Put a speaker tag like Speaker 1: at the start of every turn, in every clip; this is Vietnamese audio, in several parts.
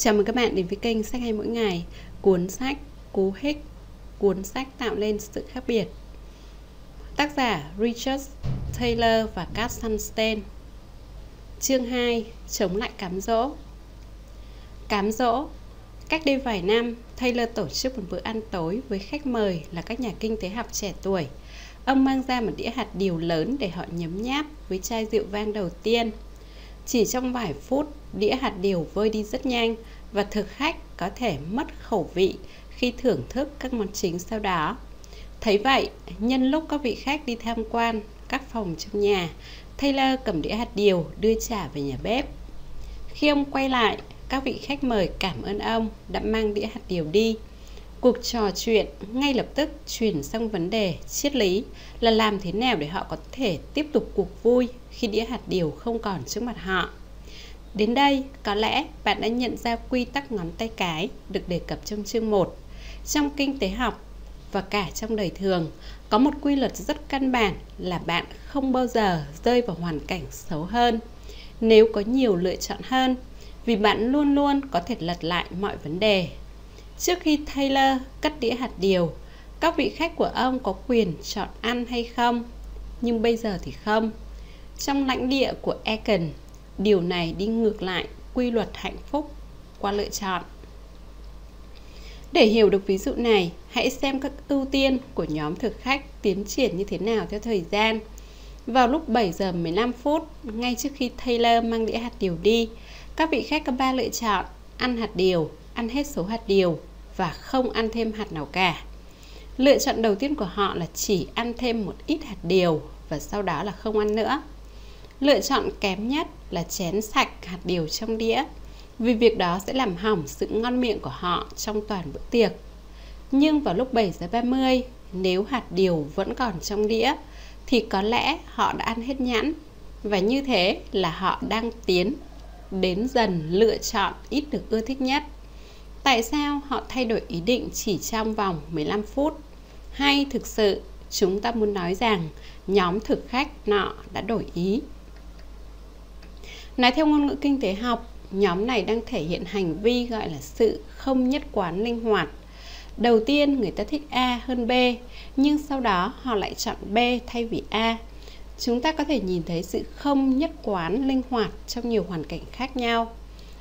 Speaker 1: Chào mừng các bạn đến với kênh Sách hay mỗi ngày Cuốn sách Cú hích Cuốn sách tạo nên sự khác biệt Tác giả Richard Taylor và Kat Sunstein Chương 2 Chống lại cám dỗ Cám dỗ Cách đây vài năm, Taylor tổ chức một bữa ăn tối với khách mời là các nhà kinh tế học trẻ tuổi. Ông mang ra một đĩa hạt điều lớn để họ nhấm nháp với chai rượu vang đầu tiên. Chỉ trong vài phút, đĩa hạt điều vơi đi rất nhanh và thực khách có thể mất khẩu vị khi thưởng thức các món chính sau đó. Thấy vậy, nhân lúc các vị khách đi tham quan các phòng trong nhà, Taylor cầm đĩa hạt điều đưa trả về nhà bếp. Khi ông quay lại, các vị khách mời cảm ơn ông đã mang đĩa hạt điều đi. Cuộc trò chuyện ngay lập tức chuyển sang vấn đề triết lý là làm thế nào để họ có thể tiếp tục cuộc vui khi đĩa hạt điều không còn trước mặt họ. Đến đây, có lẽ bạn đã nhận ra quy tắc ngón tay cái được đề cập trong chương 1. Trong kinh tế học và cả trong đời thường, có một quy luật rất căn bản là bạn không bao giờ rơi vào hoàn cảnh xấu hơn nếu có nhiều lựa chọn hơn vì bạn luôn luôn có thể lật lại mọi vấn đề. Trước khi Taylor cắt đĩa hạt điều, các vị khách của ông có quyền chọn ăn hay không, nhưng bây giờ thì không. Trong lãnh địa của Eken, điều này đi ngược lại quy luật hạnh phúc qua lựa chọn. Để hiểu được ví dụ này, hãy xem các ưu tiên của nhóm thực khách tiến triển như thế nào theo thời gian. Vào lúc 7 giờ 15 phút, ngay trước khi Taylor mang đĩa hạt điều đi, các vị khách có 3 lựa chọn: ăn hạt điều, ăn hết số hạt điều và không ăn thêm hạt nào cả. Lựa chọn đầu tiên của họ là chỉ ăn thêm một ít hạt điều và sau đó là không ăn nữa. Lựa chọn kém nhất là chén sạch hạt điều trong đĩa vì việc đó sẽ làm hỏng sự ngon miệng của họ trong toàn bữa tiệc. Nhưng vào lúc 7 giờ 30, nếu hạt điều vẫn còn trong đĩa thì có lẽ họ đã ăn hết nhãn và như thế là họ đang tiến đến dần lựa chọn ít được ưa thích nhất. Tại sao họ thay đổi ý định chỉ trong vòng 15 phút? Hay thực sự chúng ta muốn nói rằng nhóm thực khách nọ đã đổi ý? Nói theo ngôn ngữ kinh tế học, nhóm này đang thể hiện hành vi gọi là sự không nhất quán linh hoạt. Đầu tiên người ta thích A hơn B, nhưng sau đó họ lại chọn B thay vì A. Chúng ta có thể nhìn thấy sự không nhất quán linh hoạt trong nhiều hoàn cảnh khác nhau.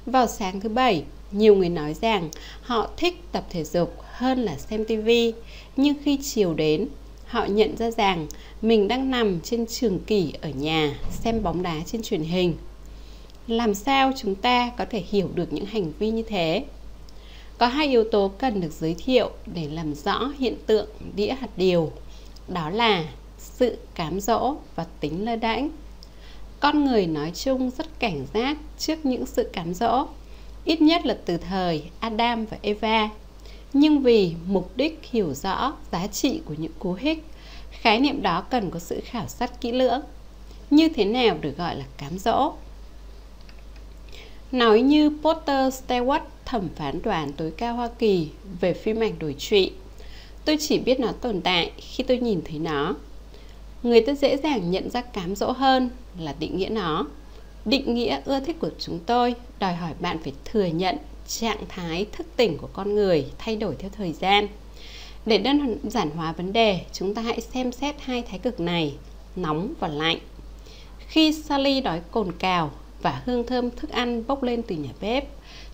Speaker 1: Vào sáng thứ bảy, nhiều người nói rằng họ thích tập thể dục hơn là xem TV, nhưng khi chiều đến, họ nhận ra rằng mình đang nằm trên trường kỷ ở nhà xem bóng đá trên truyền hình làm sao chúng ta có thể hiểu được những hành vi như thế? Có hai yếu tố cần được giới thiệu để làm rõ hiện tượng đĩa hạt điều. Đó là sự cám dỗ và tính lơ đãng. Con người nói chung rất cảnh giác trước những sự cám dỗ, ít nhất là từ thời adam và eva. Nhưng vì mục đích hiểu rõ giá trị của những cú hích, khái niệm đó cần có sự khảo sát kỹ lưỡng. Như thế nào được gọi là cám dỗ? Nói như Potter Stewart, thẩm phán đoàn tối cao Hoa Kỳ về phim ảnh đổi trụy. Tôi chỉ biết nó tồn tại khi tôi nhìn thấy nó. Người ta dễ dàng nhận ra cám dỗ hơn là định nghĩa nó. Định nghĩa ưa thích của chúng tôi đòi hỏi bạn phải thừa nhận trạng thái thức tỉnh của con người thay đổi theo thời gian. Để đơn giản hóa vấn đề, chúng ta hãy xem xét hai thái cực này, nóng và lạnh. Khi Sally đói cồn cào, và hương thơm thức ăn bốc lên từ nhà bếp.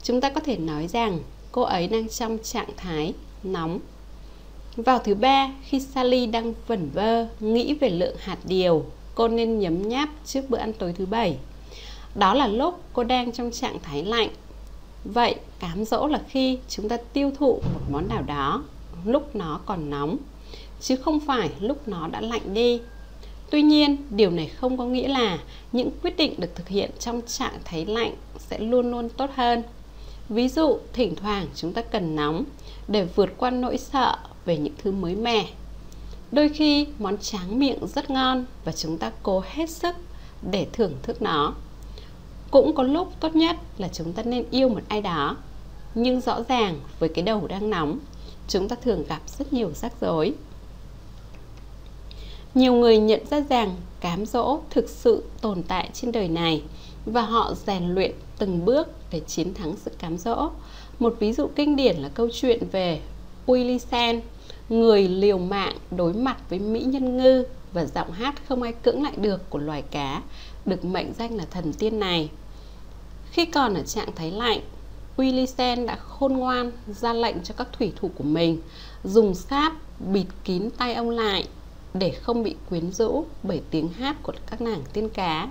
Speaker 1: Chúng ta có thể nói rằng cô ấy đang trong trạng thái nóng. Vào thứ ba, khi Sally đang vẩn vơ, nghĩ về lượng hạt điều, cô nên nhấm nháp trước bữa ăn tối thứ bảy. Đó là lúc cô đang trong trạng thái lạnh. Vậy cám dỗ là khi chúng ta tiêu thụ một món nào đó, lúc nó còn nóng, chứ không phải lúc nó đã lạnh đi. Tuy nhiên, điều này không có nghĩa là những quyết định được thực hiện trong trạng thái lạnh sẽ luôn luôn tốt hơn. Ví dụ, thỉnh thoảng chúng ta cần nóng để vượt qua nỗi sợ về những thứ mới mẻ. Đôi khi món tráng miệng rất ngon và chúng ta cố hết sức để thưởng thức nó. Cũng có lúc tốt nhất là chúng ta nên yêu một ai đó. Nhưng rõ ràng với cái đầu đang nóng, chúng ta thường gặp rất nhiều rắc rối nhiều người nhận ra rằng cám dỗ thực sự tồn tại trên đời này và họ rèn luyện từng bước để chiến thắng sự cám dỗ. Một ví dụ kinh điển là câu chuyện về Ulysses, người liều mạng đối mặt với mỹ nhân ngư và giọng hát không ai cưỡng lại được của loài cá, được mệnh danh là thần tiên này. Khi còn ở trạng thái lạnh, Ulysses đã khôn ngoan ra lệnh cho các thủy thủ của mình dùng sáp bịt kín tay ông lại để không bị quyến rũ bởi tiếng hát của các nàng tiên cá.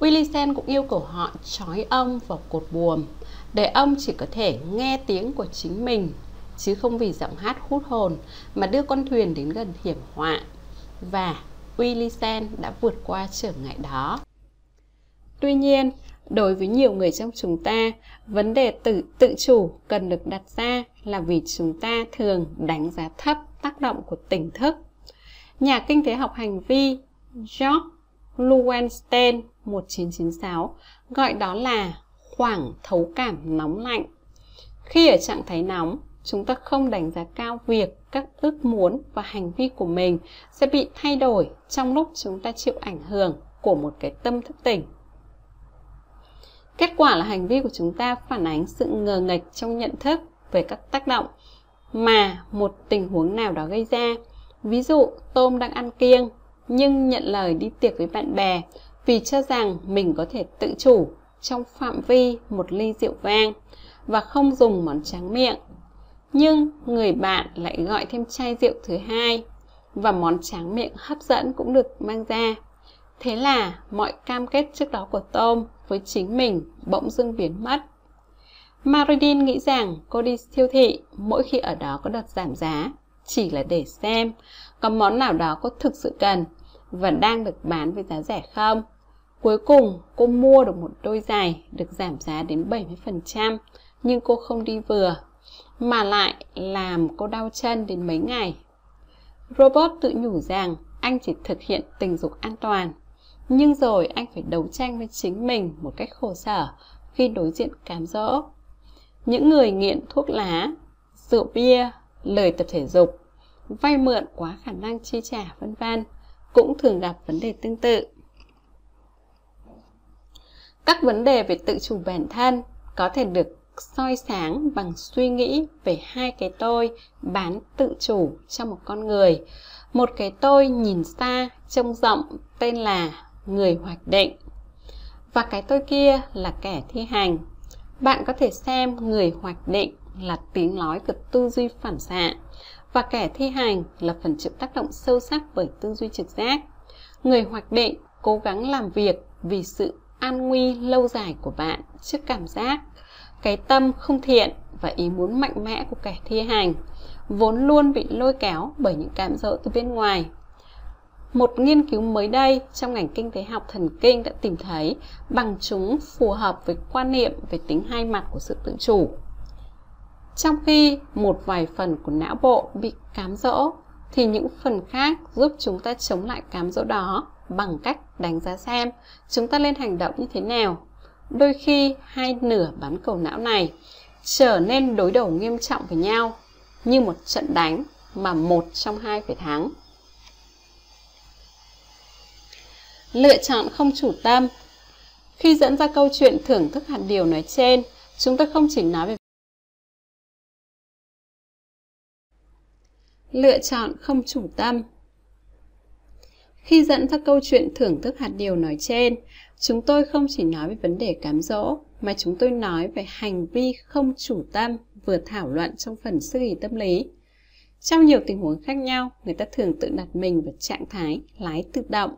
Speaker 1: Willisen cũng yêu cầu họ trói ông vào cột buồm để ông chỉ có thể nghe tiếng của chính mình chứ không vì giọng hát hút hồn mà đưa con thuyền đến gần hiểm họa và Willisen đã vượt qua trở ngại đó. Tuy nhiên, đối với nhiều người trong chúng ta, vấn đề tự tự chủ cần được đặt ra là vì chúng ta thường đánh giá thấp tác động của tỉnh thức. Nhà kinh tế học hành vi George Lowenstein 1996 gọi đó là khoảng thấu cảm nóng lạnh. Khi ở trạng thái nóng, chúng ta không đánh giá cao việc các ước muốn và hành vi của mình sẽ bị thay đổi trong lúc chúng ta chịu ảnh hưởng của một cái tâm thức tỉnh. Kết quả là hành vi của chúng ta phản ánh sự ngờ nghệch trong nhận thức về các tác động mà một tình huống nào đó gây ra. Ví dụ, Tôm đang ăn kiêng nhưng nhận lời đi tiệc với bạn bè vì cho rằng mình có thể tự chủ trong phạm vi một ly rượu vang và không dùng món tráng miệng. Nhưng người bạn lại gọi thêm chai rượu thứ hai và món tráng miệng hấp dẫn cũng được mang ra. Thế là mọi cam kết trước đó của Tom với chính mình bỗng dưng biến mất. Maridin nghĩ rằng cô đi siêu thị mỗi khi ở đó có đợt giảm giá chỉ là để xem có món nào đó có thực sự cần và đang được bán với giá rẻ không. Cuối cùng, cô mua được một đôi giày được giảm giá đến 70%, nhưng cô không đi vừa, mà lại làm cô đau chân đến mấy ngày. Robot tự nhủ rằng anh chỉ thực hiện tình dục an toàn, nhưng rồi anh phải đấu tranh với chính mình một cách khổ sở khi đối diện cám dỗ. Những người nghiện thuốc lá, rượu bia, lời tập thể dục, vay mượn quá khả năng chi trả vân vân cũng thường gặp vấn đề tương tự. Các vấn đề về tự chủ bản thân có thể được soi sáng bằng suy nghĩ về hai cái tôi bán tự chủ trong một con người. Một cái tôi nhìn xa, trông rộng tên là người hoạch định. Và cái tôi kia là kẻ thi hành. Bạn có thể xem người hoạch định là tiếng nói của tư duy phản xạ và kẻ thi hành là phần chịu tác động sâu sắc bởi tư duy trực giác. Người hoạch định, cố gắng làm việc vì sự an nguy lâu dài của bạn trước cảm giác. Cái tâm không thiện và ý muốn mạnh mẽ của kẻ thi hành vốn luôn bị lôi kéo bởi những cám dỗ từ bên ngoài. Một nghiên cứu mới đây trong ngành kinh tế học thần kinh đã tìm thấy bằng chứng phù hợp với quan niệm về tính hai mặt của sự tự chủ trong khi một vài phần của não bộ bị cám dỗ thì những phần khác giúp chúng ta chống lại cám dỗ đó bằng cách đánh giá xem chúng ta lên hành động như thế nào. Đôi khi hai nửa bán cầu não này trở nên đối đầu nghiêm trọng với nhau như một trận đánh mà một trong hai phải thắng. Lựa chọn không chủ tâm Khi dẫn ra câu chuyện thưởng thức hạt điều nói trên, chúng ta không chỉ nói về Lựa chọn không chủ tâm Khi dẫn ra câu chuyện thưởng thức hạt điều nói trên, chúng tôi không chỉ nói về vấn đề cám dỗ, mà chúng tôi nói về hành vi không chủ tâm vừa thảo luận trong phần sư lý tâm lý. Trong nhiều tình huống khác nhau, người ta thường tự đặt mình vào trạng thái lái tự động,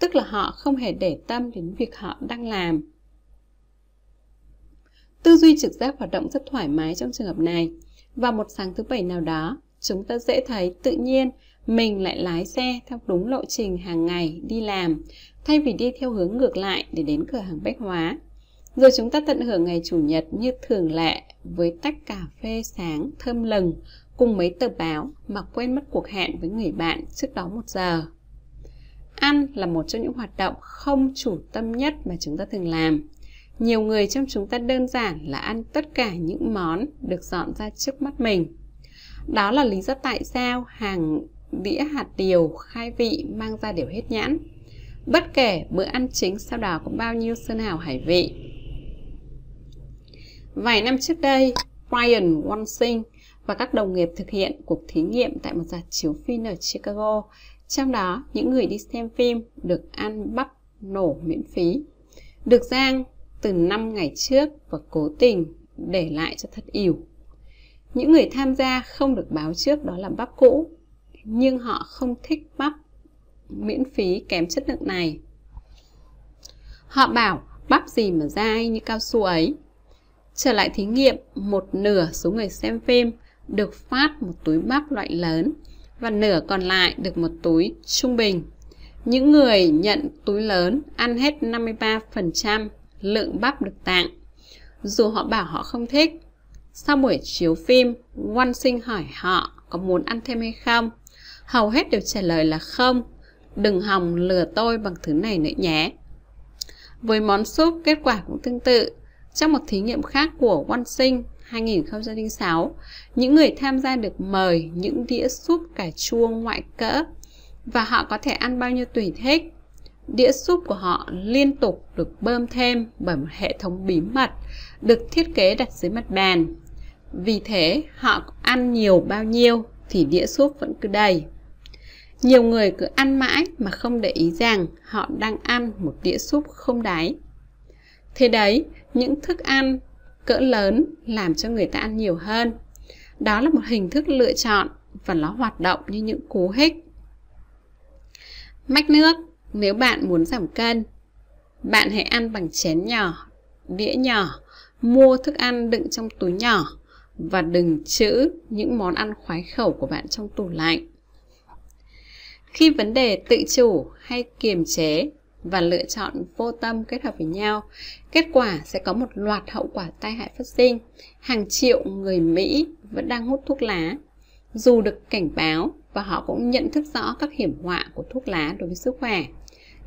Speaker 1: tức là họ không hề để tâm đến việc họ đang làm. Tư duy trực giác hoạt động rất thoải mái trong trường hợp này. Vào một sáng thứ bảy nào đó, chúng ta dễ thấy tự nhiên mình lại lái xe theo đúng lộ trình hàng ngày đi làm, thay vì đi theo hướng ngược lại để đến cửa hàng bách hóa. Rồi chúng ta tận hưởng ngày Chủ nhật như thường lệ với tách cà phê sáng thơm lừng cùng mấy tờ báo mà quên mất cuộc hẹn với người bạn trước đó một giờ. Ăn là một trong những hoạt động không chủ tâm nhất mà chúng ta thường làm. Nhiều người trong chúng ta đơn giản là ăn tất cả những món được dọn ra trước mắt mình. Đó là lý do tại sao hàng đĩa hạt điều khai vị mang ra đều hết nhãn. Bất kể bữa ăn chính sau đó có bao nhiêu sơn hào hải vị. Vài năm trước đây, Brian Wansing và các đồng nghiệp thực hiện cuộc thí nghiệm tại một rạp chiếu phim ở Chicago. Trong đó, những người đi xem phim được ăn bắp nổ miễn phí. Được rang từ 5 ngày trước và cố tình để lại cho thật ỉu. Những người tham gia không được báo trước đó là bắp cũ, nhưng họ không thích bắp miễn phí kém chất lượng này. Họ bảo bắp gì mà dai như cao su ấy. Trở lại thí nghiệm, một nửa số người xem phim được phát một túi bắp loại lớn và nửa còn lại được một túi trung bình. Những người nhận túi lớn ăn hết 53% lượng bắp được tặng. Dù họ bảo họ không thích. Sau buổi chiếu phim, Quan Sinh hỏi họ có muốn ăn thêm hay không. Hầu hết đều trả lời là không. Đừng hòng lừa tôi bằng thứ này nữa nhé. Với món súp, kết quả cũng tương tự. Trong một thí nghiệm khác của Quan Sinh 2006, những người tham gia được mời những đĩa súp cà chua ngoại cỡ và họ có thể ăn bao nhiêu tùy thích. Đĩa súp của họ liên tục được bơm thêm bởi một hệ thống bí mật được thiết kế đặt dưới mặt bàn. Vì thế, họ ăn nhiều bao nhiêu thì đĩa súp vẫn cứ đầy. Nhiều người cứ ăn mãi mà không để ý rằng họ đang ăn một đĩa súp không đáy. Thế đấy, những thức ăn cỡ lớn làm cho người ta ăn nhiều hơn. Đó là một hình thức lựa chọn và nó hoạt động như những cú hích. Mách nước, nếu bạn muốn giảm cân, bạn hãy ăn bằng chén nhỏ, đĩa nhỏ, mua thức ăn đựng trong túi nhỏ và đừng trữ những món ăn khoái khẩu của bạn trong tủ lạnh. Khi vấn đề tự chủ hay kiềm chế và lựa chọn vô tâm kết hợp với nhau, kết quả sẽ có một loạt hậu quả tai hại phát sinh. Hàng triệu người Mỹ vẫn đang hút thuốc lá, dù được cảnh báo và họ cũng nhận thức rõ các hiểm họa của thuốc lá đối với sức khỏe.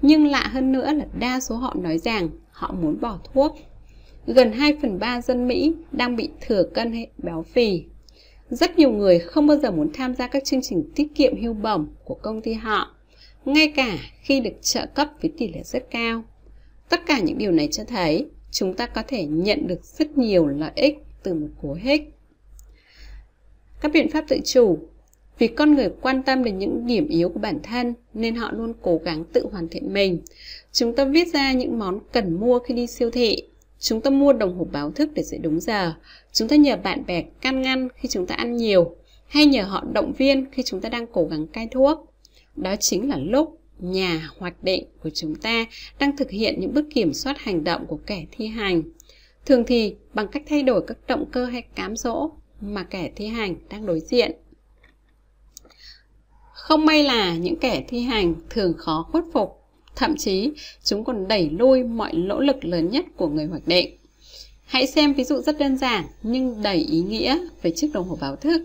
Speaker 1: Nhưng lạ hơn nữa là đa số họ nói rằng họ muốn bỏ thuốc. Gần 2 phần 3 dân Mỹ đang bị thừa cân hay béo phì. Rất nhiều người không bao giờ muốn tham gia các chương trình tiết kiệm hưu bổng của công ty họ, ngay cả khi được trợ cấp với tỷ lệ rất cao. Tất cả những điều này cho thấy chúng ta có thể nhận được rất nhiều lợi ích từ một cú hích. Các biện pháp tự chủ Vì con người quan tâm đến những điểm yếu của bản thân nên họ luôn cố gắng tự hoàn thiện mình. Chúng ta viết ra những món cần mua khi đi siêu thị. Chúng ta mua đồng hồ báo thức để dậy đúng giờ. Chúng ta nhờ bạn bè can ngăn khi chúng ta ăn nhiều hay nhờ họ động viên khi chúng ta đang cố gắng cai thuốc. Đó chính là lúc nhà hoạch định của chúng ta đang thực hiện những bước kiểm soát hành động của kẻ thi hành. Thường thì bằng cách thay đổi các động cơ hay cám dỗ mà kẻ thi hành đang đối diện. Không may là những kẻ thi hành thường khó khuất phục, thậm chí, chúng còn đẩy lui mọi nỗ lực lớn nhất của người hoạch định. Hãy xem ví dụ rất đơn giản, nhưng đầy ý nghĩa về chiếc đồng hồ báo thức.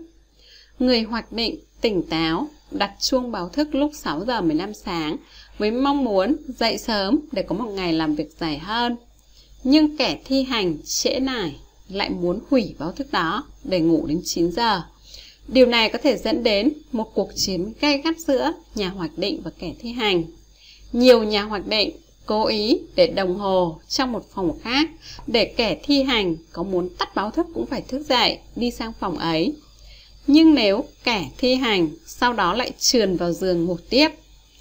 Speaker 1: Người hoạch định tỉnh táo, đặt chuông báo thức lúc 6 giờ 15 sáng với mong muốn dậy sớm để có một ngày làm việc dài hơn. Nhưng kẻ thi hành trễ nải lại muốn hủy báo thức đó để ngủ đến 9 giờ. Điều này có thể dẫn đến một cuộc chiến gay gắt giữa nhà hoạch định và kẻ thi hành. Nhiều nhà hoạch định cố ý để đồng hồ trong một phòng khác để kẻ thi hành có muốn tắt báo thức cũng phải thức dậy, đi sang phòng ấy nhưng nếu kẻ thi hành sau đó lại trườn vào giường ngủ tiếp,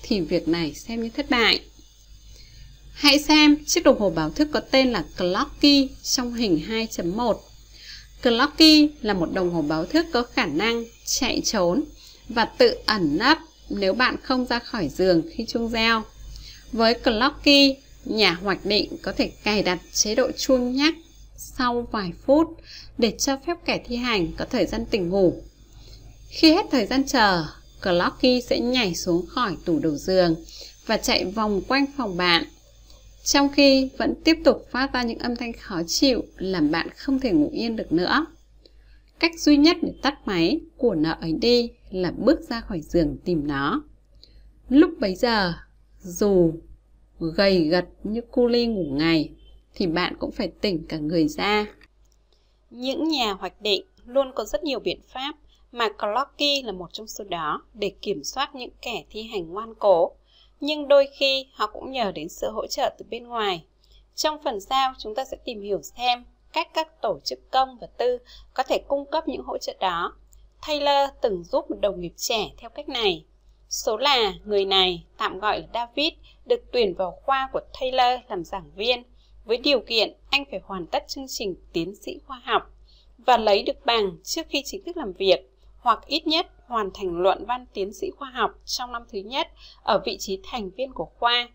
Speaker 1: thì việc này xem như thất bại. Hãy xem chiếc đồng hồ báo thức có tên là Clocky trong hình 2.1. Clocky là một đồng hồ báo thức có khả năng chạy trốn và tự ẩn nấp nếu bạn không ra khỏi giường khi chuông reo. Với Clocky, nhà hoạch định có thể cài đặt chế độ chuông nhắc sau vài phút để cho phép kẻ thi hành có thời gian tỉnh ngủ khi hết thời gian chờ, Clocky sẽ nhảy xuống khỏi tủ đầu giường và chạy vòng quanh phòng bạn. Trong khi vẫn tiếp tục phát ra những âm thanh khó chịu làm bạn không thể ngủ yên được nữa. Cách duy nhất để tắt máy của nợ ấy đi là bước ra khỏi giường tìm nó. Lúc bấy giờ, dù gầy gật như cu ly ngủ ngày, thì bạn cũng phải tỉnh cả người ra. Những nhà hoạch định luôn có rất nhiều biện pháp mà Clocky là một trong số đó để kiểm soát những kẻ thi hành ngoan cố. Nhưng đôi khi họ cũng nhờ đến sự hỗ trợ từ bên ngoài. Trong phần sau, chúng ta sẽ tìm hiểu xem cách các tổ chức công và tư có thể cung cấp những hỗ trợ đó. Taylor từng giúp một đồng nghiệp trẻ theo cách này. Số là người này, tạm gọi là David, được tuyển vào khoa của Taylor làm giảng viên, với điều kiện anh phải hoàn tất chương trình tiến sĩ khoa học và lấy được bằng trước khi chính thức làm việc, hoặc ít nhất hoàn thành luận văn tiến sĩ khoa học trong năm thứ nhất ở vị trí thành viên của khoa.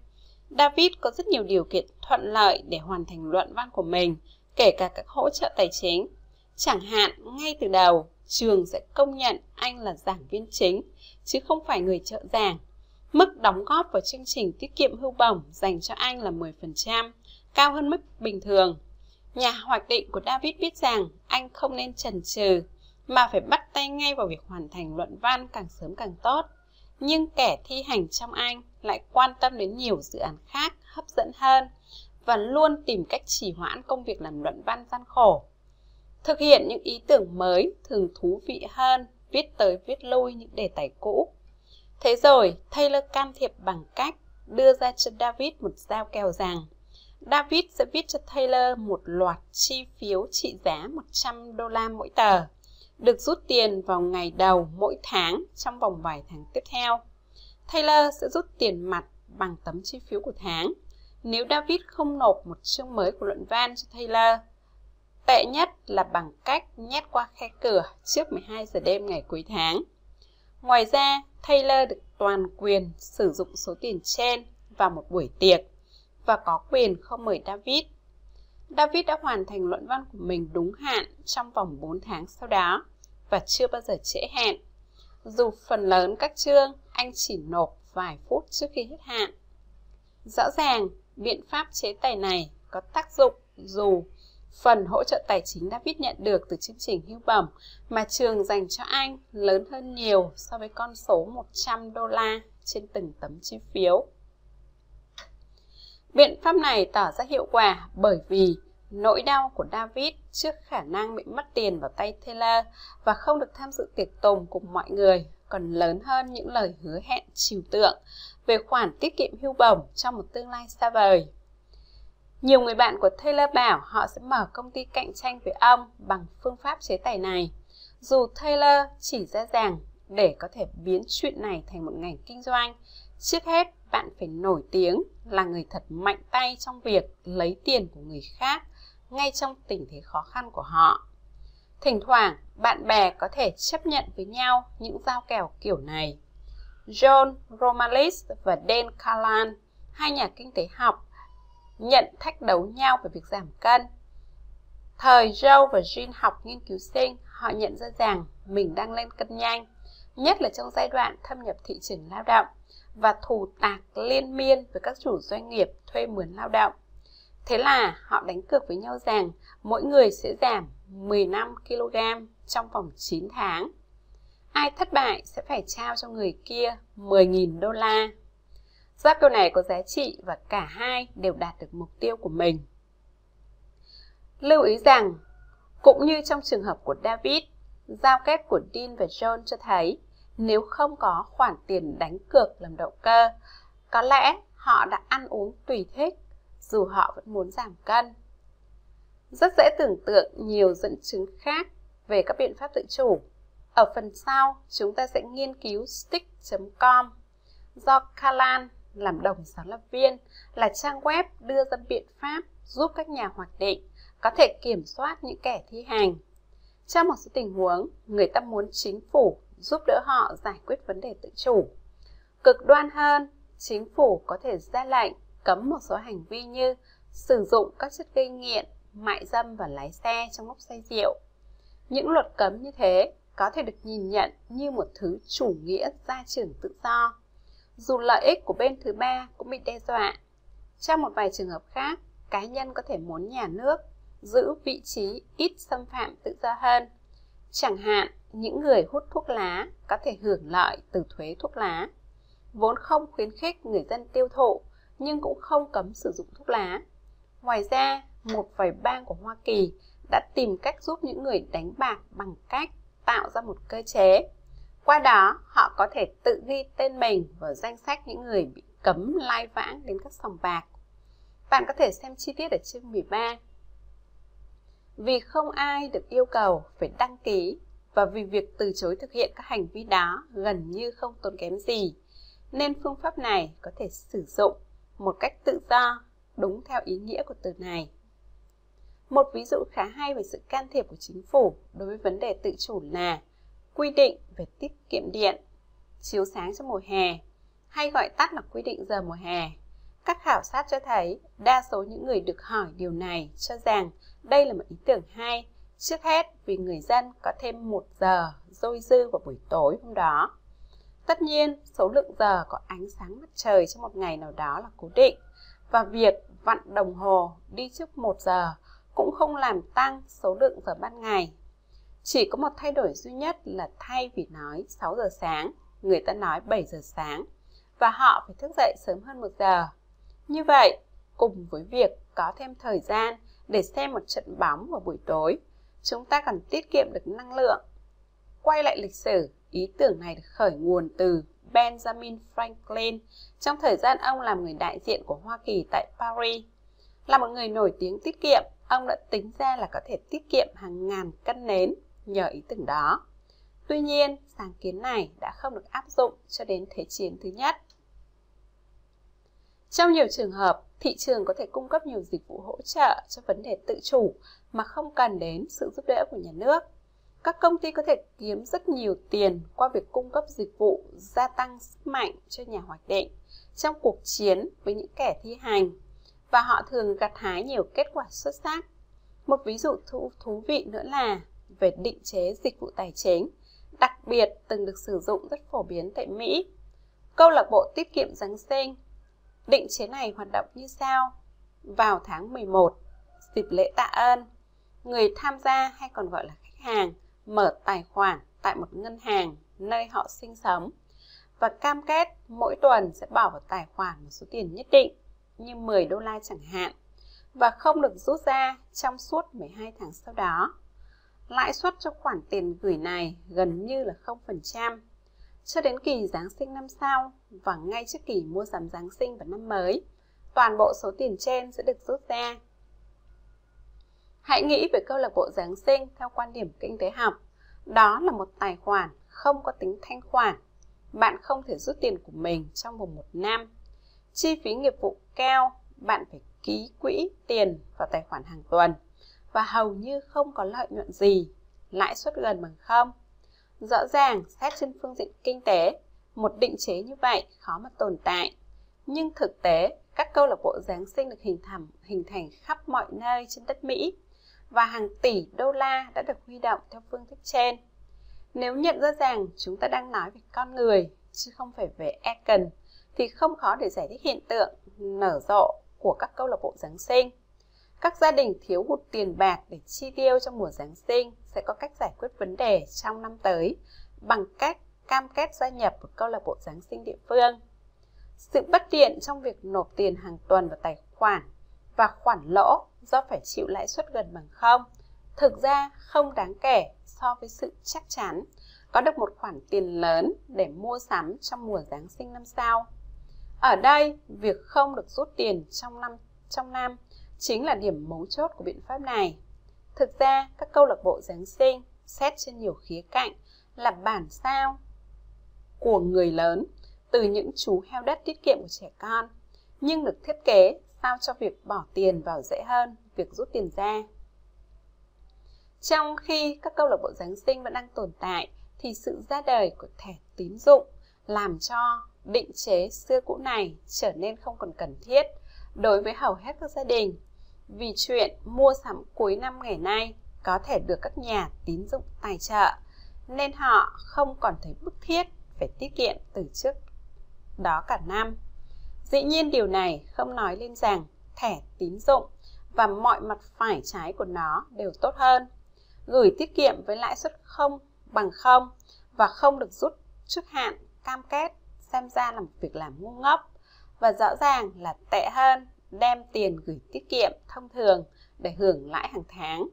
Speaker 1: David có rất nhiều điều kiện thuận lợi để hoàn thành luận văn của mình, kể cả các hỗ trợ tài chính. Chẳng hạn, ngay từ đầu, trường sẽ công nhận anh là giảng viên chính, chứ không phải người trợ giảng. Mức đóng góp vào chương trình tiết kiệm hưu bổng dành cho anh là 10%, cao hơn mức bình thường. Nhà hoạch định của David biết rằng anh không nên chần chừ, mà phải bắt tay ngay vào việc hoàn thành luận văn càng sớm càng tốt. Nhưng kẻ thi hành trong anh lại quan tâm đến nhiều dự án khác hấp dẫn hơn và luôn tìm cách trì hoãn công việc làm luận văn gian khổ. Thực hiện những ý tưởng mới thường thú vị hơn viết tới viết lui những đề tài cũ. Thế rồi, Taylor can thiệp bằng cách đưa ra cho David một giao kèo rằng David sẽ viết cho Taylor một loạt chi phiếu trị giá 100 đô la mỗi tờ, được rút tiền vào ngày đầu mỗi tháng trong vòng vài tháng tiếp theo. Taylor sẽ rút tiền mặt bằng tấm chi phiếu của tháng nếu David không nộp một chương mới của luận văn cho Taylor. Tệ nhất là bằng cách nhét qua khe cửa trước 12 giờ đêm ngày cuối tháng. Ngoài ra, Taylor được toàn quyền sử dụng số tiền trên vào một buổi tiệc và có quyền không mời David. David đã hoàn thành luận văn của mình đúng hạn trong vòng 4 tháng sau đó và chưa bao giờ trễ hẹn. Dù phần lớn các chương anh chỉ nộp vài phút trước khi hết hạn. Rõ ràng, biện pháp chế tài này có tác dụng dù phần hỗ trợ tài chính David nhận được từ chương trình hưu bổng mà trường dành cho anh lớn hơn nhiều so với con số 100 đô la trên từng tấm chi phiếu. Biện pháp này tỏ ra hiệu quả bởi vì nỗi đau của David trước khả năng bị mất tiền vào tay Taylor và không được tham dự tiệc tùng cùng mọi người còn lớn hơn những lời hứa hẹn trừu tượng về khoản tiết kiệm hưu bổng trong một tương lai xa vời. Nhiều người bạn của Taylor bảo họ sẽ mở công ty cạnh tranh với ông bằng phương pháp chế tài này. Dù Taylor chỉ ra rằng để có thể biến chuyện này thành một ngành kinh doanh, trước hết bạn phải nổi tiếng là người thật mạnh tay trong việc lấy tiền của người khác ngay trong tình thế khó khăn của họ. Thỉnh thoảng, bạn bè có thể chấp nhận với nhau những giao kèo kiểu này. John Romalis và Dan Carlan, hai nhà kinh tế học, nhận thách đấu nhau về việc giảm cân. Thời Joe và Jean học nghiên cứu sinh, họ nhận ra rằng mình đang lên cân nhanh, nhất là trong giai đoạn thâm nhập thị trường lao động và thù tạc liên miên với các chủ doanh nghiệp thuê mướn lao động. Thế là họ đánh cược với nhau rằng mỗi người sẽ giảm 15 kg trong vòng 9 tháng. Ai thất bại sẽ phải trao cho người kia 10.000 đô la. Giác câu này có giá trị và cả hai đều đạt được mục tiêu của mình. Lưu ý rằng, cũng như trong trường hợp của David, giao kết của Dean và John cho thấy nếu không có khoản tiền đánh cược làm động cơ, có lẽ họ đã ăn uống tùy thích dù họ vẫn muốn giảm cân. Rất dễ tưởng tượng nhiều dẫn chứng khác về các biện pháp tự chủ. Ở phần sau, chúng ta sẽ nghiên cứu stick.com do Kalan làm đồng sáng lập viên là trang web đưa ra biện pháp giúp các nhà hoạch định có thể kiểm soát những kẻ thi hành. Trong một số tình huống, người ta muốn chính phủ giúp đỡ họ giải quyết vấn đề tự chủ. Cực đoan hơn, chính phủ có thể ra lệnh cấm một số hành vi như sử dụng các chất gây nghiện, mại dâm và lái xe trong lúc say rượu. Những luật cấm như thế có thể được nhìn nhận như một thứ chủ nghĩa gia trưởng tự do dù lợi ích của bên thứ ba cũng bị đe dọa. Trong một vài trường hợp khác, cá nhân có thể muốn nhà nước giữ vị trí ít xâm phạm tự do hơn. Chẳng hạn, những người hút thuốc lá có thể hưởng lợi từ thuế thuốc lá, vốn không khuyến khích người dân tiêu thụ nhưng cũng không cấm sử dụng thuốc lá. Ngoài ra, một vài bang của Hoa Kỳ đã tìm cách giúp những người đánh bạc bằng cách tạo ra một cơ chế qua đó, họ có thể tự ghi tên mình vào danh sách những người bị cấm lai vãng đến các sòng bạc. Bạn có thể xem chi tiết ở chương 13. vì không ai được yêu cầu phải đăng ký và vì việc từ chối thực hiện các hành vi đó gần như không tốn kém gì nên phương pháp này có thể sử dụng một cách tự do đúng theo ý nghĩa của từ này một ví dụ khá hay về sự can thiệp của chính phủ đối với vấn đề tự chủ là quy định về tiết kiệm điện, chiếu sáng trong mùa hè, hay gọi tắt là quy định giờ mùa hè. Các khảo sát cho thấy đa số những người được hỏi điều này cho rằng đây là một ý tưởng hay. Trước hết, vì người dân có thêm một giờ dôi dư vào buổi tối hôm đó. Tất nhiên, số lượng giờ có ánh sáng mặt trời trong một ngày nào đó là cố định. Và việc vặn đồng hồ đi trước một giờ cũng không làm tăng số lượng giờ ban ngày. Chỉ có một thay đổi duy nhất là thay vì nói 6 giờ sáng, người ta nói 7 giờ sáng và họ phải thức dậy sớm hơn 1 giờ. Như vậy, cùng với việc có thêm thời gian để xem một trận bóng vào buổi tối, chúng ta cần tiết kiệm được năng lượng. Quay lại lịch sử, ý tưởng này được khởi nguồn từ Benjamin Franklin trong thời gian ông làm người đại diện của Hoa Kỳ tại Paris. Là một người nổi tiếng tiết kiệm, ông đã tính ra là có thể tiết kiệm hàng ngàn cân nến nhờ ý tưởng đó. Tuy nhiên, sáng kiến này đã không được áp dụng cho đến Thế chiến thứ nhất. Trong nhiều trường hợp, thị trường có thể cung cấp nhiều dịch vụ hỗ trợ cho vấn đề tự chủ mà không cần đến sự giúp đỡ của nhà nước. Các công ty có thể kiếm rất nhiều tiền qua việc cung cấp dịch vụ gia tăng sức mạnh cho nhà hoạch định trong cuộc chiến với những kẻ thi hành và họ thường gặt hái nhiều kết quả xuất sắc. Một ví dụ thú, thú vị nữa là về định chế dịch vụ tài chính, đặc biệt từng được sử dụng rất phổ biến tại Mỹ. Câu lạc bộ tiết kiệm Giáng sinh Định chế này hoạt động như sau. Vào tháng 11, dịp lễ tạ ơn, người tham gia hay còn gọi là khách hàng mở tài khoản tại một ngân hàng nơi họ sinh sống và cam kết mỗi tuần sẽ bỏ vào tài khoản một số tiền nhất định như 10 đô la chẳng hạn và không được rút ra trong suốt 12 tháng sau đó. Lãi suất cho khoản tiền gửi này gần như là 0% cho đến kỳ Giáng sinh năm sau và ngay trước kỳ mua sắm Giáng sinh và năm mới, toàn bộ số tiền trên sẽ được rút ra. Hãy nghĩ về câu lạc bộ Giáng sinh theo quan điểm kinh tế học. Đó là một tài khoản không có tính thanh khoản. Bạn không thể rút tiền của mình trong vòng một năm. Chi phí nghiệp vụ cao, bạn phải ký quỹ tiền vào tài khoản hàng tuần và hầu như không có lợi nhuận gì, lãi suất gần bằng không. Rõ ràng, xét trên phương diện kinh tế, một định chế như vậy khó mà tồn tại. Nhưng thực tế, các câu lạc bộ Giáng sinh được hình thành, hình thành khắp mọi nơi trên đất Mỹ và hàng tỷ đô la đã được huy động theo phương thức trên. Nếu nhận ra rằng chúng ta đang nói về con người chứ không phải về Eken thì không khó để giải thích hiện tượng nở rộ của các câu lạc bộ Giáng sinh. Các gia đình thiếu hụt tiền bạc để chi tiêu trong mùa Giáng sinh sẽ có cách giải quyết vấn đề trong năm tới bằng cách cam kết gia nhập một câu lạc bộ Giáng sinh địa phương. Sự bất tiện trong việc nộp tiền hàng tuần vào tài khoản và khoản lỗ do phải chịu lãi suất gần bằng không thực ra không đáng kể so với sự chắc chắn có được một khoản tiền lớn để mua sắm trong mùa Giáng sinh năm sau. Ở đây, việc không được rút tiền trong năm trong năm chính là điểm mấu chốt của biện pháp này. Thực ra, các câu lạc bộ Giáng sinh xét trên nhiều khía cạnh là bản sao của người lớn từ những chú heo đất tiết kiệm của trẻ con, nhưng được thiết kế sao cho việc bỏ tiền vào dễ hơn việc rút tiền ra. Trong khi các câu lạc bộ Giáng sinh vẫn đang tồn tại, thì sự ra đời của thẻ tín dụng làm cho định chế xưa cũ này trở nên không còn cần thiết đối với hầu hết các gia đình vì chuyện mua sắm cuối năm ngày nay có thể được các nhà tín dụng tài trợ, nên họ không còn thấy bức thiết phải tiết kiệm từ trước đó cả năm. Dĩ nhiên điều này không nói lên rằng thẻ tín dụng và mọi mặt phải trái của nó đều tốt hơn. Gửi tiết kiệm với lãi suất không bằng không và không được rút trước hạn cam kết xem ra là một việc làm ngu ngốc và rõ ràng là tệ hơn đem tiền gửi tiết kiệm thông thường để hưởng lãi hàng tháng.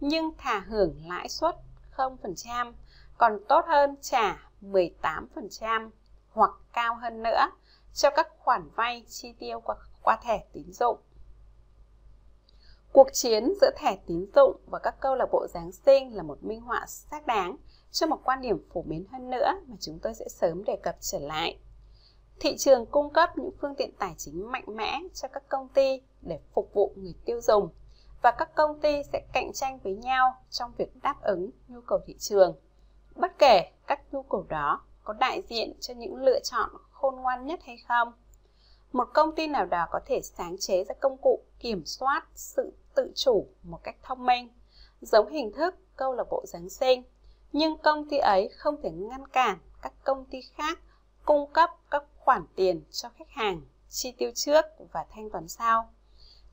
Speaker 1: Nhưng thà hưởng lãi suất 0% còn tốt hơn trả 18% hoặc cao hơn nữa cho các khoản vay chi tiêu qua, qua thẻ tín dụng. Cuộc chiến giữa thẻ tín dụng và các câu lạc bộ Giáng sinh là một minh họa xác đáng cho một quan điểm phổ biến hơn nữa mà chúng tôi sẽ sớm đề cập trở lại. Thị trường cung cấp những phương tiện tài chính mạnh mẽ cho các công ty để phục vụ người tiêu dùng và các công ty sẽ cạnh tranh với nhau trong việc đáp ứng nhu cầu thị trường. Bất kể các nhu cầu đó có đại diện cho những lựa chọn khôn ngoan nhất hay không. Một công ty nào đó có thể sáng chế ra công cụ kiểm soát sự tự chủ một cách thông minh, giống hình thức câu lạc bộ Giáng sinh, nhưng công ty ấy không thể ngăn cản các công ty khác cung cấp các khoản tiền cho khách hàng chi tiêu trước và thanh toán sau.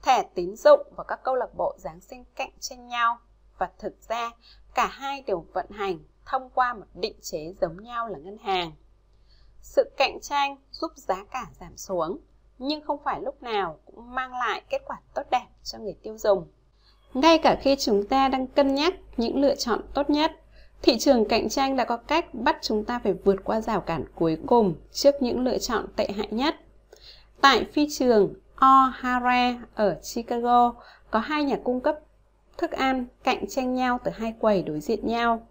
Speaker 1: Thẻ tín dụng và các câu lạc bộ Giáng sinh cạnh tranh nhau và thực ra cả hai đều vận hành thông qua một định chế giống nhau là ngân hàng. Sự cạnh tranh giúp giá cả giảm xuống, nhưng không phải lúc nào cũng mang lại kết quả tốt đẹp cho người tiêu dùng. Ngay cả khi chúng ta đang cân nhắc những lựa chọn tốt nhất, thị trường cạnh tranh đã có cách bắt chúng ta phải vượt qua rào cản cuối cùng trước những lựa chọn tệ hại nhất. Tại phi trường O'Hare ở Chicago có hai nhà cung cấp thức ăn cạnh tranh nhau từ hai quầy đối diện nhau.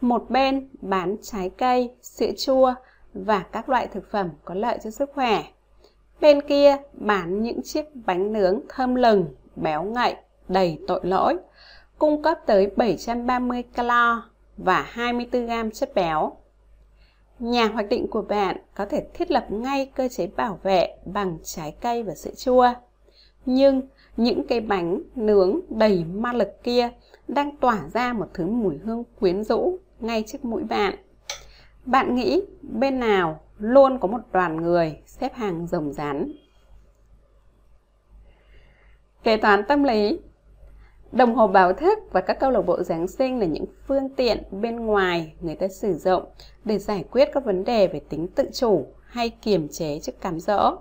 Speaker 1: Một bên bán trái cây, sữa chua và các loại thực phẩm có lợi cho sức khỏe. Bên kia bán những chiếc bánh nướng thơm lừng, béo ngậy, đầy tội lỗi, cung cấp tới 730 calo và 24 gram chất béo. Nhà hoạch định của bạn có thể thiết lập ngay cơ chế bảo vệ bằng trái cây và sữa chua. Nhưng những cái bánh nướng đầy ma lực kia đang tỏa ra một thứ mùi hương quyến rũ ngay trước mũi bạn. Bạn nghĩ bên nào luôn có một đoàn người xếp hàng rồng rắn. Kế toán tâm lý Đồng hồ báo thức và các câu lạc bộ Giáng sinh là những phương tiện bên ngoài người ta sử dụng để giải quyết các vấn đề về tính tự chủ hay kiềm chế trước cám dỗ.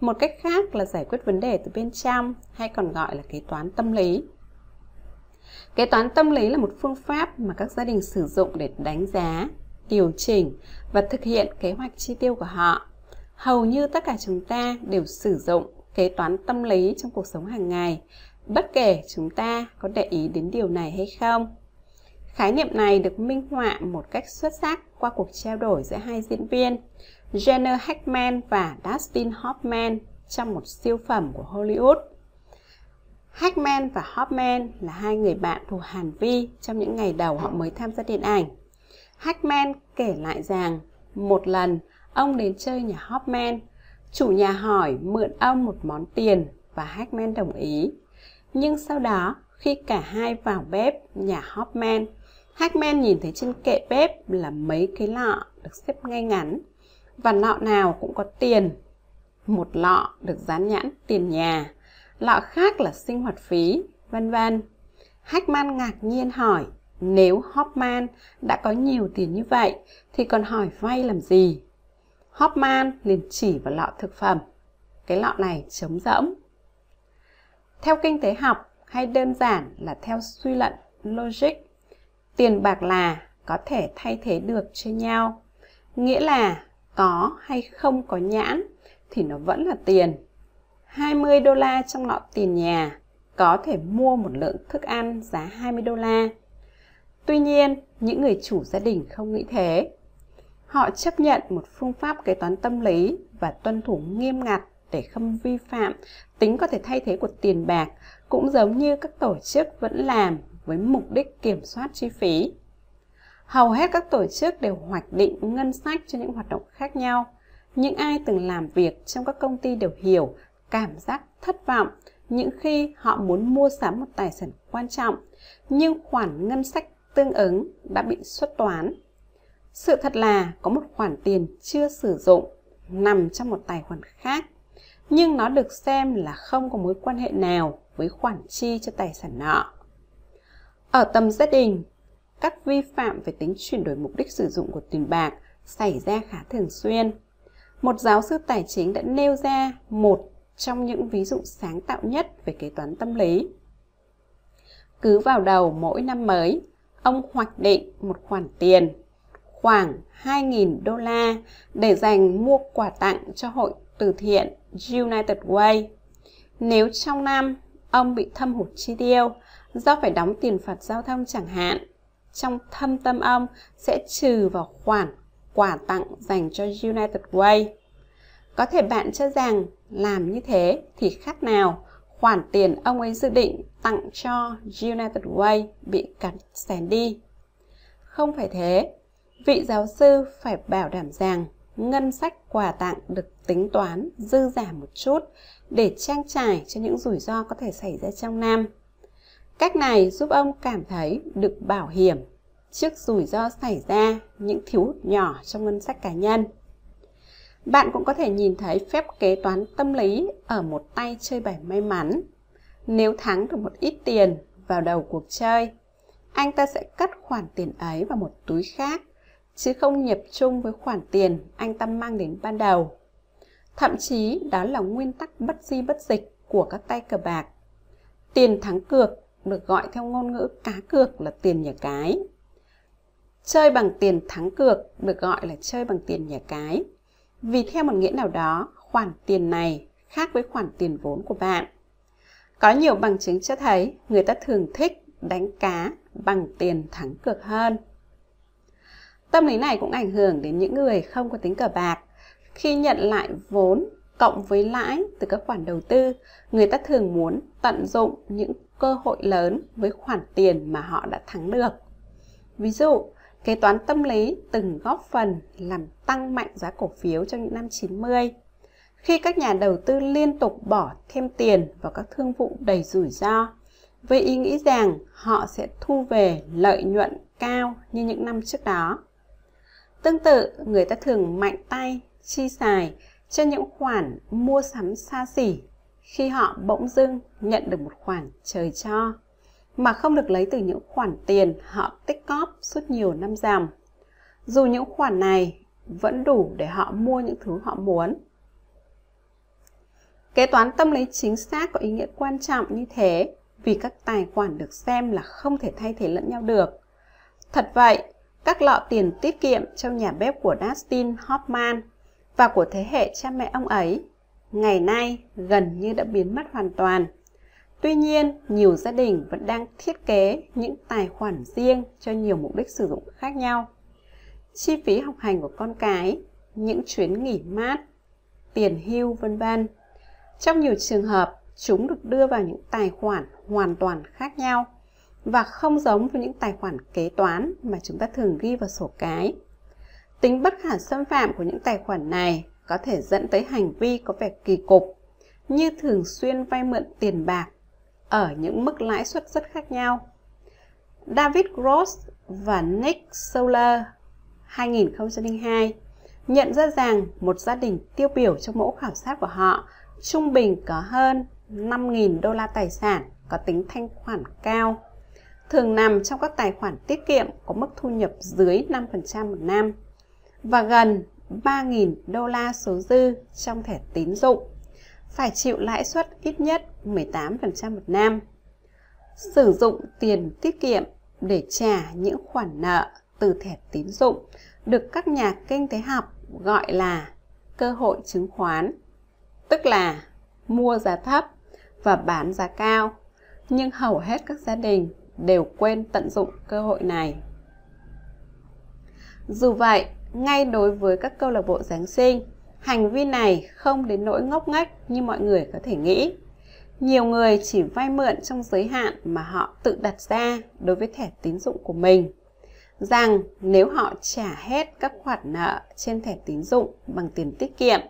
Speaker 1: Một cách khác là giải quyết vấn đề từ bên trong hay còn gọi là kế toán tâm lý. Kế toán tâm lý là một phương pháp mà các gia đình sử dụng để đánh giá, điều chỉnh và thực hiện kế hoạch chi tiêu của họ. Hầu như tất cả chúng ta đều sử dụng kế toán tâm lý trong cuộc sống hàng ngày, bất kể chúng ta có để ý đến điều này hay không. Khái niệm này được minh họa một cách xuất sắc qua cuộc trao đổi giữa hai diễn viên Jenner Hackman và Dustin Hoffman trong một siêu phẩm của Hollywood. Hackman và Hoffman là hai người bạn thuộc Hàn Vi trong những ngày đầu họ mới tham gia điện ảnh. Hackman kể lại rằng một lần ông đến chơi nhà Hoffman, chủ nhà hỏi mượn ông một món tiền và Hackman đồng ý. Nhưng sau đó, khi cả hai vào bếp nhà Hoffman, Hackman nhìn thấy trên kệ bếp là mấy cái lọ được xếp ngay ngắn và lọ nào cũng có tiền. Một lọ được dán nhãn tiền nhà, lọ khác là sinh hoạt phí, vân vân. Hackman ngạc nhiên hỏi, nếu Hoffman đã có nhiều tiền như vậy thì còn hỏi vay làm gì? Hoffman liền chỉ vào lọ thực phẩm. Cái lọ này trống rỗng. Theo kinh tế học hay đơn giản là theo suy luận logic, tiền bạc là có thể thay thế được cho nhau. Nghĩa là có hay không có nhãn thì nó vẫn là tiền. 20 đô la trong lọ tiền nhà có thể mua một lượng thức ăn giá 20 đô la. Tuy nhiên, những người chủ gia đình không nghĩ thế. Họ chấp nhận một phương pháp kế toán tâm lý và tuân thủ nghiêm ngặt để không vi phạm, tính có thể thay thế của tiền bạc, cũng giống như các tổ chức vẫn làm với mục đích kiểm soát chi phí. Hầu hết các tổ chức đều hoạch định ngân sách cho những hoạt động khác nhau. Những ai từng làm việc trong các công ty đều hiểu cảm giác thất vọng những khi họ muốn mua sắm một tài sản quan trọng, nhưng khoản ngân sách tương ứng đã bị xuất toán. Sự thật là có một khoản tiền chưa sử dụng nằm trong một tài khoản khác nhưng nó được xem là không có mối quan hệ nào với khoản chi cho tài sản nợ. Ở tầm gia đình, các vi phạm về tính chuyển đổi mục đích sử dụng của tiền bạc xảy ra khá thường xuyên. Một giáo sư tài chính đã nêu ra một trong những ví dụ sáng tạo nhất về kế toán tâm lý. Cứ vào đầu mỗi năm mới, ông hoạch định một khoản tiền khoảng 2.000 đô la để dành mua quà tặng cho hội từ thiện United Way. Nếu trong năm ông bị thâm hụt chi tiêu do phải đóng tiền phạt giao thông chẳng hạn. Trong thâm tâm ông sẽ trừ vào khoản quà tặng dành cho United Way. Có thể bạn cho rằng làm như thế thì khác nào khoản tiền ông ấy dự định tặng cho United Way bị cắt xén đi. Không phải thế, vị giáo sư phải bảo đảm rằng ngân sách quà tặng được tính toán dư giả một chút để trang trải cho những rủi ro có thể xảy ra trong năm. Cách này giúp ông cảm thấy được bảo hiểm trước rủi ro xảy ra những thiếu hụt nhỏ trong ngân sách cá nhân. Bạn cũng có thể nhìn thấy phép kế toán tâm lý ở một tay chơi bài may mắn. Nếu thắng được một ít tiền vào đầu cuộc chơi, anh ta sẽ cất khoản tiền ấy vào một túi khác, chứ không nhập chung với khoản tiền anh ta mang đến ban đầu. Thậm chí đó là nguyên tắc bất di bất dịch của các tay cờ bạc. Tiền thắng cược được gọi theo ngôn ngữ cá cược là tiền nhà cái. Chơi bằng tiền thắng cược được gọi là chơi bằng tiền nhà cái. Vì theo một nghĩa nào đó, khoản tiền này khác với khoản tiền vốn của bạn. Có nhiều bằng chứng cho thấy người ta thường thích đánh cá bằng tiền thắng cược hơn. Tâm lý này cũng ảnh hưởng đến những người không có tính cờ bạc. Khi nhận lại vốn cộng với lãi từ các khoản đầu tư, người ta thường muốn tận dụng những cơ hội lớn với khoản tiền mà họ đã thắng được. Ví dụ, kế toán tâm lý từng góp phần làm tăng mạnh giá cổ phiếu trong những năm 90. Khi các nhà đầu tư liên tục bỏ thêm tiền vào các thương vụ đầy rủi ro, với ý nghĩ rằng họ sẽ thu về lợi nhuận cao như những năm trước đó. Tương tự, người ta thường mạnh tay chi xài cho những khoản mua sắm xa xỉ khi họ bỗng dưng nhận được một khoản trời cho mà không được lấy từ những khoản tiền họ tích cóp suốt nhiều năm dòng. Dù những khoản này vẫn đủ để họ mua những thứ họ muốn. Kế toán tâm lý chính xác có ý nghĩa quan trọng như thế vì các tài khoản được xem là không thể thay thế lẫn nhau được. Thật vậy, các lọ tiền tiết kiệm trong nhà bếp của Dustin Hoffman và của thế hệ cha mẹ ông ấy ngày nay gần như đã biến mất hoàn toàn. Tuy nhiên, nhiều gia đình vẫn đang thiết kế những tài khoản riêng cho nhiều mục đích sử dụng khác nhau. Chi phí học hành của con cái, những chuyến nghỉ mát, tiền hưu vân vân. Trong nhiều trường hợp, chúng được đưa vào những tài khoản hoàn toàn khác nhau và không giống với những tài khoản kế toán mà chúng ta thường ghi vào sổ cái. Tính bất khả xâm phạm của những tài khoản này có thể dẫn tới hành vi có vẻ kỳ cục như thường xuyên vay mượn tiền bạc ở những mức lãi suất rất khác nhau. David Gross và Nick Soler 2002 nhận ra rằng một gia đình tiêu biểu trong mẫu khảo sát của họ trung bình có hơn 5.000 đô la tài sản có tính thanh khoản cao, thường nằm trong các tài khoản tiết kiệm có mức thu nhập dưới 5% một năm và gần 3.000 đô la số dư trong thẻ tín dụng, phải chịu lãi suất ít nhất 18% một năm. Sử dụng tiền tiết kiệm để trả những khoản nợ từ thẻ tín dụng được các nhà kinh tế học gọi là cơ hội chứng khoán, tức là mua giá thấp và bán giá cao, nhưng hầu hết các gia đình đều quên tận dụng cơ hội này. Dù vậy, ngay đối với các câu lạc bộ Giáng sinh, hành vi này không đến nỗi ngốc nghếch như mọi người có thể nghĩ. Nhiều người chỉ vay mượn trong giới hạn mà họ tự đặt ra đối với thẻ tín dụng của mình. Rằng nếu họ trả hết các khoản nợ trên thẻ tín dụng bằng tiền tiết kiệm,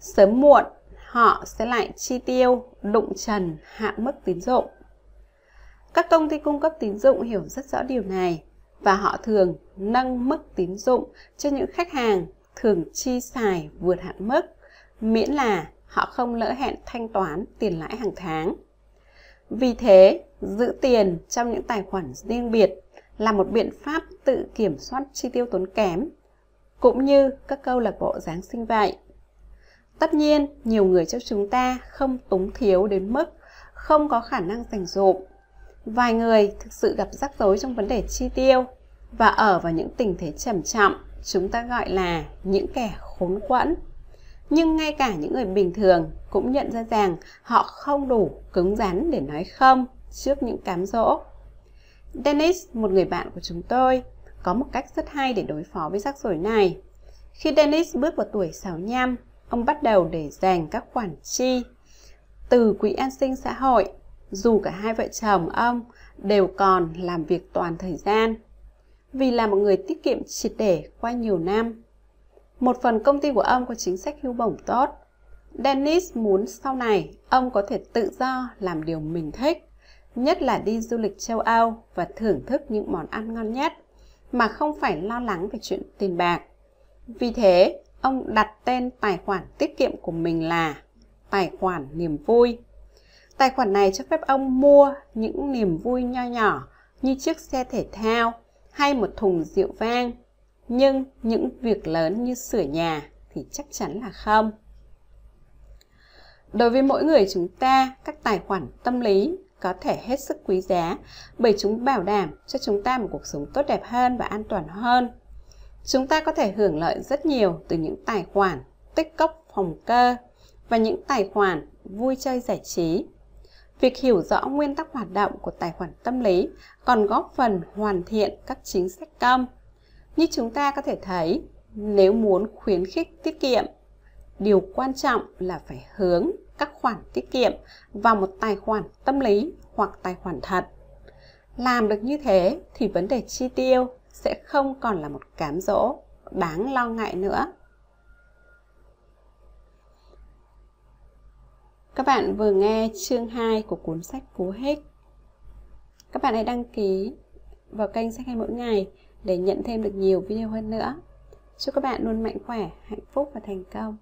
Speaker 1: sớm muộn họ sẽ lại chi tiêu đụng trần hạn mức tín dụng. Các công ty cung cấp tín dụng hiểu rất rõ điều này và họ thường nâng mức tín dụng cho những khách hàng thường chi xài vượt hạn mức, miễn là họ không lỡ hẹn thanh toán tiền lãi hàng tháng. Vì thế, giữ tiền trong những tài khoản riêng biệt là một biện pháp tự kiểm soát chi tiêu tốn kém, cũng như các câu lạc bộ Giáng sinh vậy. Tất nhiên, nhiều người trong chúng ta không túng thiếu đến mức không có khả năng dành dụm Vài người thực sự gặp rắc rối trong vấn đề chi tiêu và ở vào những tình thế trầm trọng chúng ta gọi là những kẻ khốn quẫn. Nhưng ngay cả những người bình thường cũng nhận ra rằng họ không đủ cứng rắn để nói không trước những cám dỗ. Dennis, một người bạn của chúng tôi, có một cách rất hay để đối phó với rắc rối này. Khi Dennis bước vào tuổi 65, ông bắt đầu để dành các khoản chi từ quỹ an sinh xã hội, dù cả hai vợ chồng ông đều còn làm việc toàn thời gian. Vì là một người tiết kiệm triệt để qua nhiều năm. Một phần công ty của ông có chính sách hưu bổng tốt. Dennis muốn sau này ông có thể tự do làm điều mình thích, nhất là đi du lịch châu Âu và thưởng thức những món ăn ngon nhất mà không phải lo lắng về chuyện tiền bạc. Vì thế, ông đặt tên tài khoản tiết kiệm của mình là tài khoản niềm vui. Tài khoản này cho phép ông mua những niềm vui nho nhỏ như chiếc xe thể thao hay một thùng rượu vang. Nhưng những việc lớn như sửa nhà thì chắc chắn là không. Đối với mỗi người chúng ta, các tài khoản tâm lý có thể hết sức quý giá bởi chúng bảo đảm cho chúng ta một cuộc sống tốt đẹp hơn và an toàn hơn. Chúng ta có thể hưởng lợi rất nhiều từ những tài khoản tích cốc phòng cơ và những tài khoản vui chơi giải trí. Việc hiểu rõ nguyên tắc hoạt động của tài khoản tâm lý còn góp phần hoàn thiện các chính sách công. Như chúng ta có thể thấy, nếu muốn khuyến khích tiết kiệm, điều quan trọng là phải hướng các khoản tiết kiệm vào một tài khoản tâm lý hoặc tài khoản thật. Làm được như thế thì vấn đề chi tiêu sẽ không còn là một cám dỗ đáng lo ngại nữa. Các bạn vừa nghe chương 2 của cuốn sách Cú Hích. Các bạn hãy đăng ký vào kênh Sách Hay Mỗi Ngày để nhận thêm được nhiều video hơn nữa. Chúc các bạn luôn mạnh khỏe, hạnh phúc và thành công.